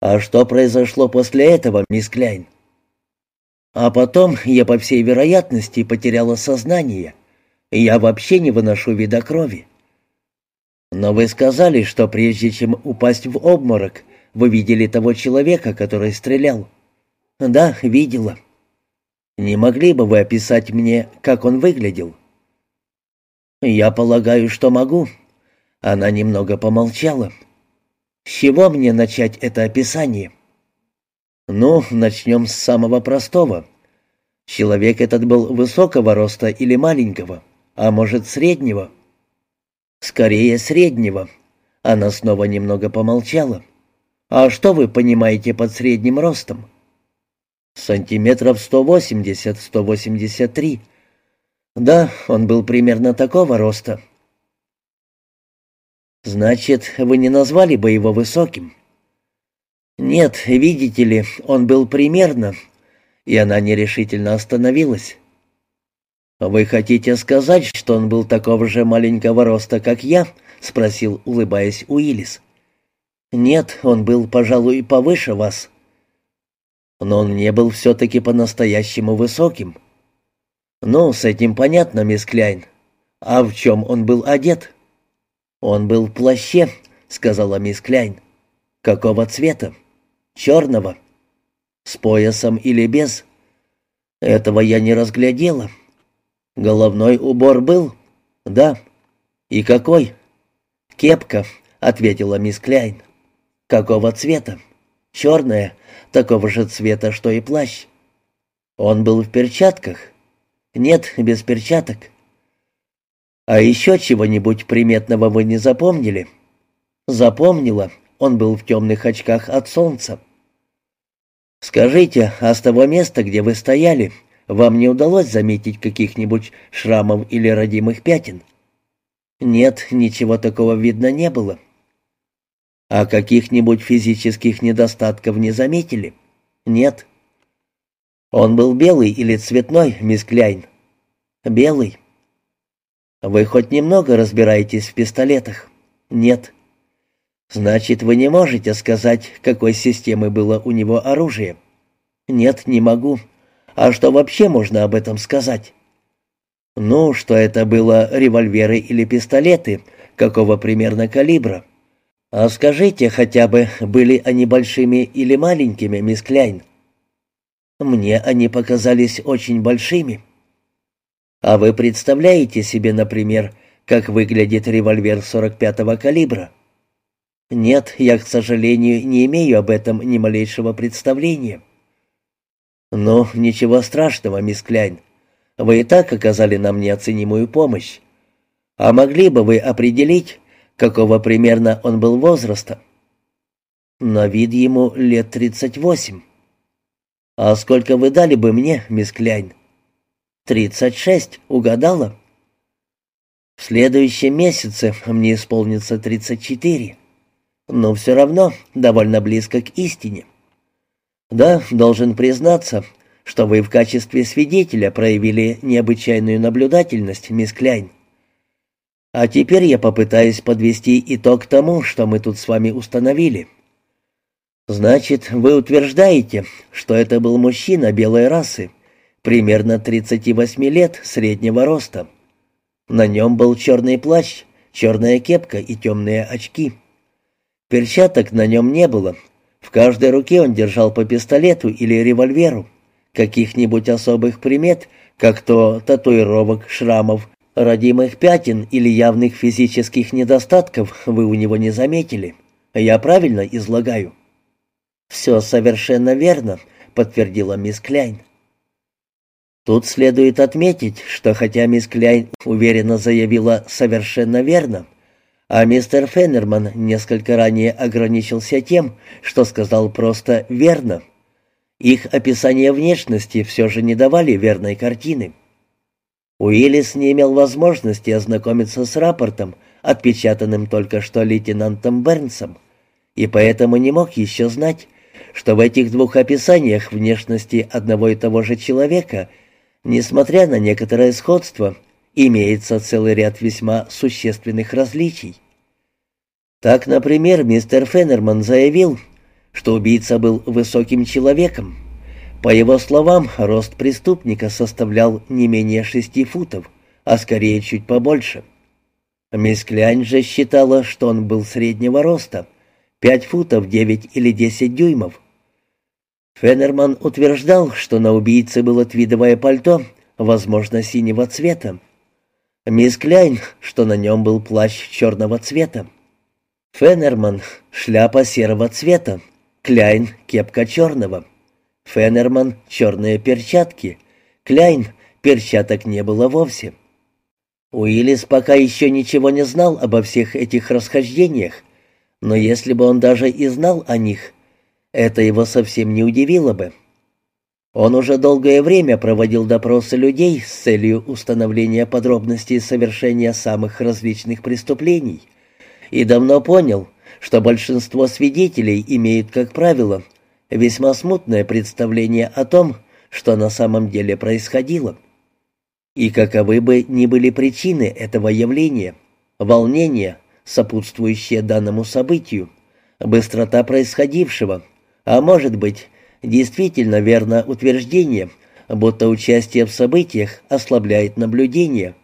«А что произошло после этого, мисс Кляйн?» «А потом я, по всей вероятности, потеряла сознание. Я вообще не выношу вида крови». «Но вы сказали, что прежде чем упасть в обморок, вы видели того человека, который стрелял?» «Да, видела». «Не могли бы вы описать мне, как он выглядел?» «Я полагаю, что могу». Она немного помолчала. «С чего мне начать это описание?» «Ну, начнем с самого простого. Человек этот был высокого роста или маленького, а может, среднего?» «Скорее, среднего». Она снова немного помолчала. «А что вы понимаете под средним ростом?» «Сантиметров сто восемьдесят, сто восемьдесят три». «Да, он был примерно такого роста». «Значит, вы не назвали бы его высоким?» «Нет, видите ли, он был примерно...» И она нерешительно остановилась. «Вы хотите сказать, что он был такого же маленького роста, как я?» — спросил, улыбаясь Уиллис. «Нет, он был, пожалуй, повыше вас». «Но он не был все-таки по-настоящему высоким». «Ну, с этим понятно, мисс Кляйн. А в чем он был одет?» «Он был в плаще», — сказала мисс Кляйн. «Какого цвета?» «Черного». «С поясом или без?» «Этого я не разглядела». «Головной убор был?» «Да». «И какой?» «Кепка», — ответила мисс Кляйн. «Какого цвета?» «Черная, такого же цвета, что и плащ». «Он был в перчатках?» «Нет, без перчаток». «А еще чего-нибудь приметного вы не запомнили?» «Запомнила. Он был в темных очках от солнца». «Скажите, а с того места, где вы стояли, вам не удалось заметить каких-нибудь шрамов или родимых пятен?» «Нет, ничего такого видно не было». «А каких-нибудь физических недостатков не заметили?» «Нет». «Он был белый или цветной, мисс Кляйн?» «Белый». «Вы хоть немного разбираетесь в пистолетах?» «Нет». «Значит, вы не можете сказать, какой системы было у него оружие?» «Нет, не могу. А что вообще можно об этом сказать?» «Ну, что это было револьверы или пистолеты, какого примерно калибра?» «А скажите хотя бы, были они большими или маленькими, мисс Кляйн?» «Мне они показались очень большими». А вы представляете себе, например, как выглядит револьвер 45-го калибра? Нет, я, к сожалению, не имею об этом ни малейшего представления. Ну, ничего страшного, мисс Кляйн. Вы и так оказали нам неоценимую помощь. А могли бы вы определить, какого примерно он был возраста? На вид ему лет тридцать восемь. А сколько вы дали бы мне, мисс Кляйн? «Тридцать шесть. Угадала?» «В следующем месяце мне исполнится тридцать четыре. Но все равно довольно близко к истине. Да, должен признаться, что вы в качестве свидетеля проявили необычайную наблюдательность, мисс Кляйн. А теперь я попытаюсь подвести итог тому, что мы тут с вами установили. Значит, вы утверждаете, что это был мужчина белой расы, примерно 38 лет, среднего роста. На нем был черный плащ, черная кепка и темные очки. Перчаток на нем не было. В каждой руке он держал по пистолету или револьверу. Каких-нибудь особых примет, как то татуировок, шрамов, родимых пятен или явных физических недостатков вы у него не заметили. Я правильно излагаю?» «Все совершенно верно», — подтвердила мисс Кляйн. Тут следует отметить, что хотя мисс Кляйн уверенно заявила «совершенно верно», а мистер Феннерман несколько ранее ограничился тем, что сказал просто «верно», их описания внешности все же не давали верной картины. Уиллис не имел возможности ознакомиться с рапортом, отпечатанным только что лейтенантом Бернсом, и поэтому не мог еще знать, что в этих двух описаниях внешности одного и того же человека – Несмотря на некоторое сходство, имеется целый ряд весьма существенных различий. Так, например, мистер Феннерман заявил, что убийца был высоким человеком. По его словам, рост преступника составлял не менее шести футов, а скорее чуть побольше. Мисс Клянь же считала, что он был среднего роста, пять футов девять или десять дюймов. Феннерман утверждал, что на убийце было твидовое пальто, возможно, синего цвета. Мисс Кляйн, что на нем был плащ черного цвета. Феннерман — шляпа серого цвета, Кляйн — кепка черного. Феннерман — черные перчатки, Кляйн — перчаток не было вовсе. Уиллис пока еще ничего не знал обо всех этих расхождениях, но если бы он даже и знал о них, это его совсем не удивило бы. Он уже долгое время проводил допросы людей с целью установления подробностей совершения самых различных преступлений и давно понял, что большинство свидетелей имеют, как правило, весьма смутное представление о том, что на самом деле происходило. И каковы бы ни были причины этого явления, волнение, сопутствующее данному событию, быстрота происходившего, а может быть, действительно верно утверждение, будто участие в событиях ослабляет наблюдение.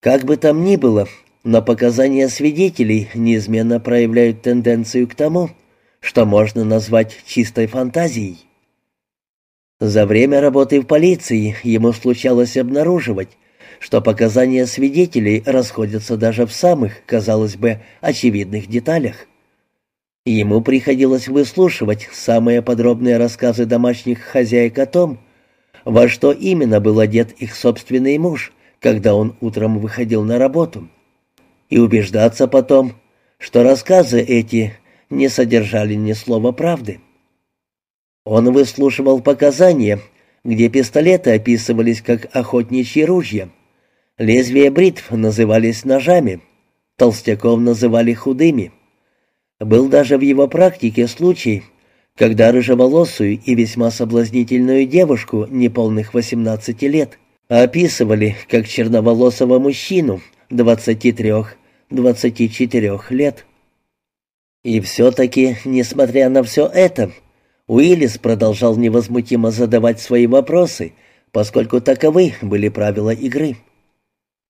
Как бы там ни было, но показания свидетелей неизменно проявляют тенденцию к тому, что можно назвать чистой фантазией. За время работы в полиции ему случалось обнаруживать, что показания свидетелей расходятся даже в самых, казалось бы, очевидных деталях. Ему приходилось выслушивать самые подробные рассказы домашних хозяек о том, во что именно был одет их собственный муж, когда он утром выходил на работу, и убеждаться потом, что рассказы эти не содержали ни слова правды. Он выслушивал показания, где пистолеты описывались как охотничьи ружья, лезвия бритв назывались ножами, толстяков называли худыми, был даже в его практике случай, когда рыжеволосую и весьма соблазнительную девушку неполных 18 лет описывали как черноволосого мужчину 23-24 лет. И все-таки, несмотря на все это, Уиллис продолжал невозмутимо задавать свои вопросы, поскольку таковы были правила игры.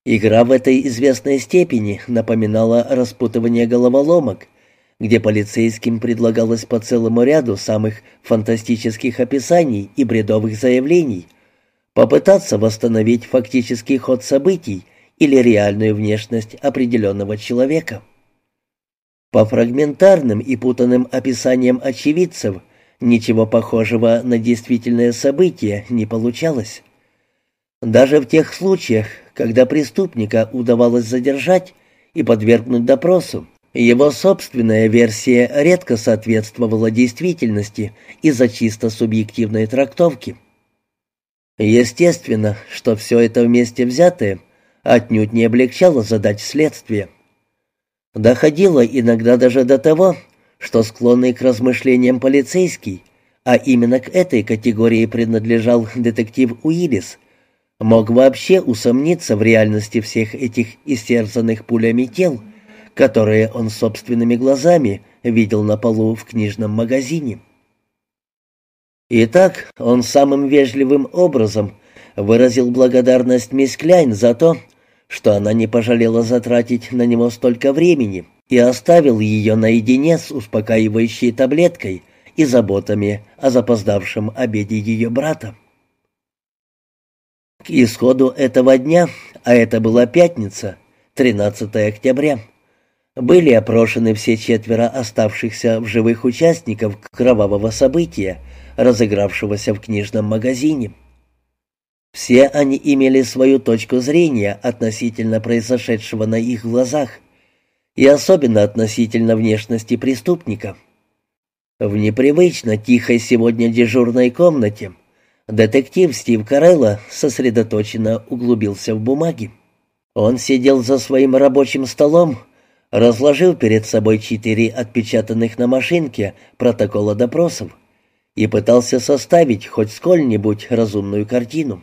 Игра в этой известной степени напоминала распутывание головоломок, где полицейским предлагалось по целому ряду самых фантастических описаний и бредовых заявлений попытаться восстановить фактический ход событий или реальную внешность определенного человека. По фрагментарным и путанным описаниям очевидцев ничего похожего на действительное событие не получалось. Даже в тех случаях, когда преступника удавалось задержать и подвергнуть допросу, его собственная версия редко соответствовала действительности из-за чисто субъективной трактовки. Естественно, что все это вместе взятое отнюдь не облегчало задать следствие. Доходило иногда даже до того, что склонный к размышлениям полицейский, а именно к этой категории принадлежал детектив Уиллис, мог вообще усомниться в реальности всех этих истерзанных пулями тел, которые он собственными глазами видел на полу в книжном магазине. Итак, он самым вежливым образом выразил благодарность мисс Кляйн за то, что она не пожалела затратить на него столько времени и оставил ее наедине с успокаивающей таблеткой и заботами о запоздавшем обеде ее брата. К исходу этого дня, а это была пятница, 13 октября, были опрошены все четверо оставшихся в живых участников кровавого события, разыгравшегося в книжном магазине. Все они имели свою точку зрения относительно произошедшего на их глазах, и особенно относительно внешности преступника. В непривычно тихой сегодня дежурной комнате детектив Стив Карелло сосредоточенно углубился в бумаги. Он сидел за своим рабочим столом, разложил перед собой четыре отпечатанных на машинке протокола допросов и пытался составить хоть сколь-нибудь разумную картину.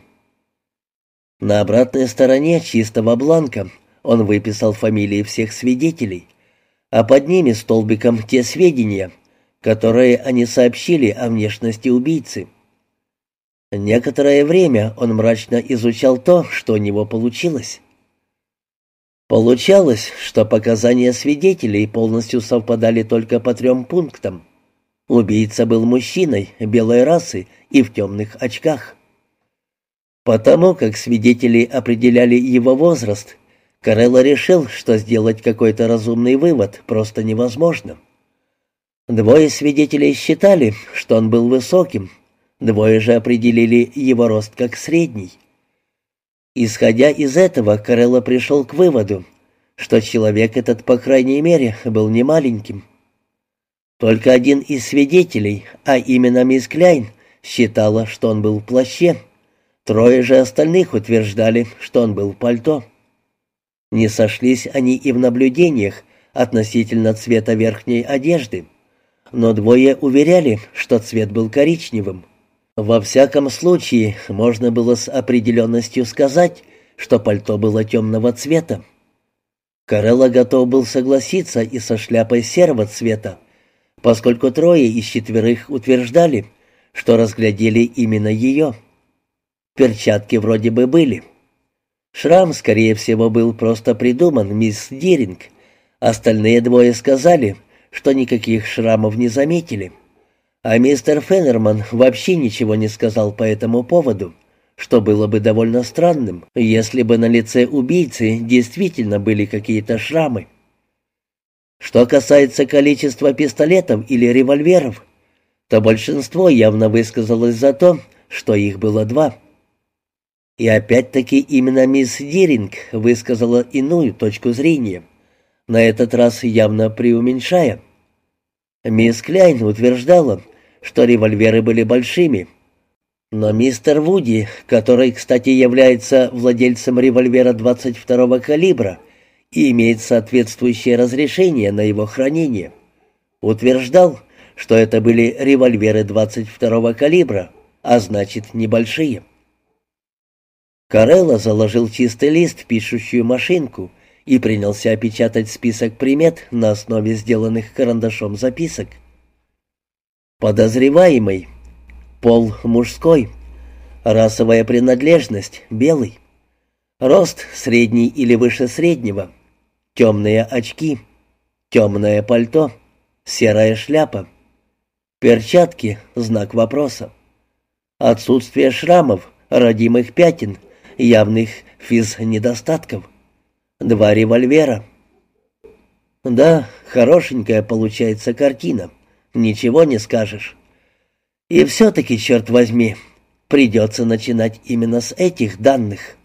На обратной стороне чистого бланка он выписал фамилии всех свидетелей, а под ними столбиком те сведения, которые они сообщили о внешности убийцы. Некоторое время он мрачно изучал то, что у него получилось. Получалось, что показания свидетелей полностью совпадали только по трем пунктам. Убийца был мужчиной белой расы и в темных очках. Потому как свидетели определяли его возраст, Карелло решил, что сделать какой-то разумный вывод просто невозможно. Двое свидетелей считали, что он был высоким, двое же определили его рост как средний. Исходя из этого, Карелло пришел к выводу, что человек этот, по крайней мере, был не маленьким. Только один из свидетелей, а именно мисс Кляйн, считала, что он был в плаще. Трое же остальных утверждали, что он был в пальто. Не сошлись они и в наблюдениях относительно цвета верхней одежды, но двое уверяли, что цвет был коричневым. Во всяком случае, можно было с определенностью сказать, что пальто было темного цвета. Карелла готов был согласиться и со шляпой серого цвета, поскольку трое из четверых утверждали, что разглядели именно ее. Перчатки вроде бы были. Шрам, скорее всего, был просто придуман мисс Диринг. Остальные двое сказали, что никаких шрамов не заметили. А мистер Феннерман вообще ничего не сказал по этому поводу, что было бы довольно странным, если бы на лице убийцы действительно были какие-то шрамы. Что касается количества пистолетов или револьверов, то большинство явно высказалось за то, что их было два. И опять-таки именно мисс Диринг высказала иную точку зрения, на этот раз явно преуменьшая. Мисс Кляйн утверждала, что револьверы были большими. Но мистер Вуди, который, кстати, является владельцем револьвера 22-го калибра и имеет соответствующее разрешение на его хранение, утверждал, что это были револьверы 22-го калибра, а значит, небольшие. Карелла заложил чистый лист в пишущую машинку и принялся печатать список примет на основе сделанных карандашом записок. Подозреваемый. Пол мужской. Расовая принадлежность белый. Рост средний или выше среднего. Темные очки. Темное пальто. Серая шляпа. Перчатки. Знак вопроса. Отсутствие шрамов, родимых пятен, явных физ-недостатков. Два револьвера. Да, хорошенькая получается картина. Ничего не скажешь. И все-таки, черт возьми, придется начинать именно с этих данных.